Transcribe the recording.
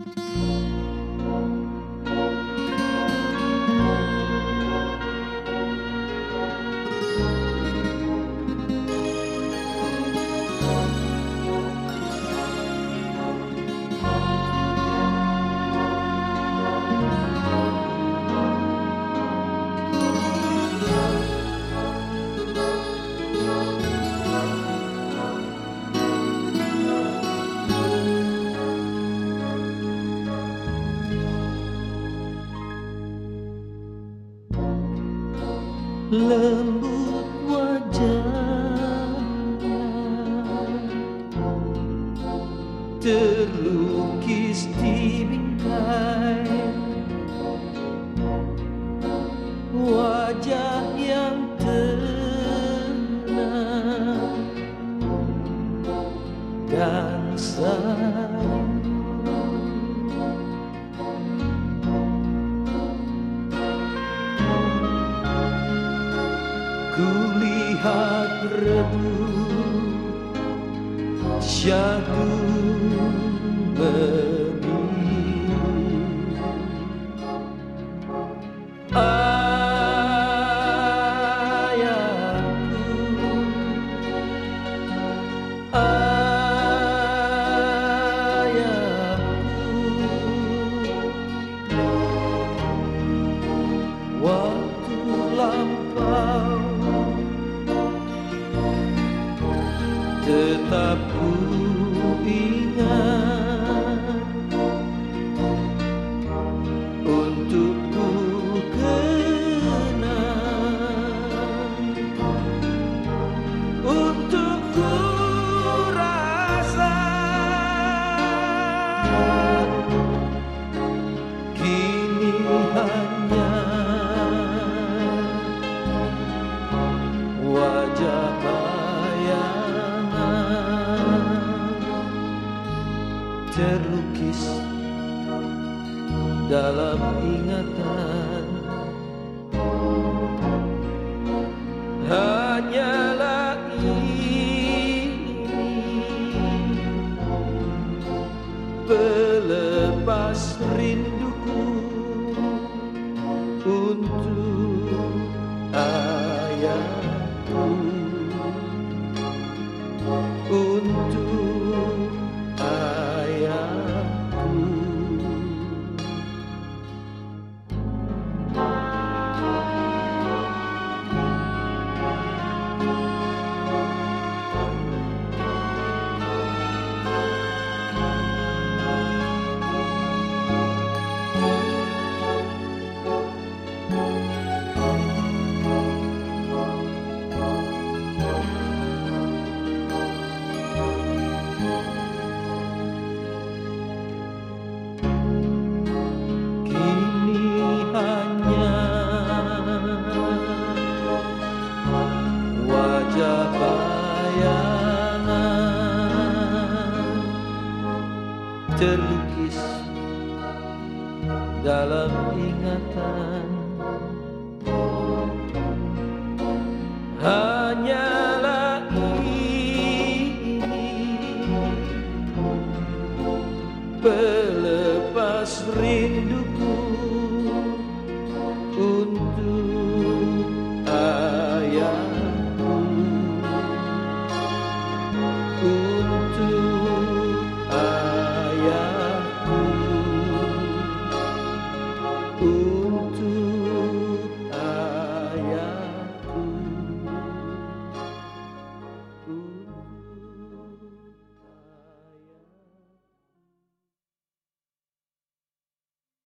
you lembut wajahnya. Terlukis di bingkai. Wajah yang tenang. Dan sayang syahdu membiru Ayahku Ayahku. Waktu lampau tetap ku ingat. Untuk ku kenang untuk ku rasa. Kini hanya wajah terlukis dalam ingatan terlukis dalam ingatan. Hanyalah ini pelepas rinduku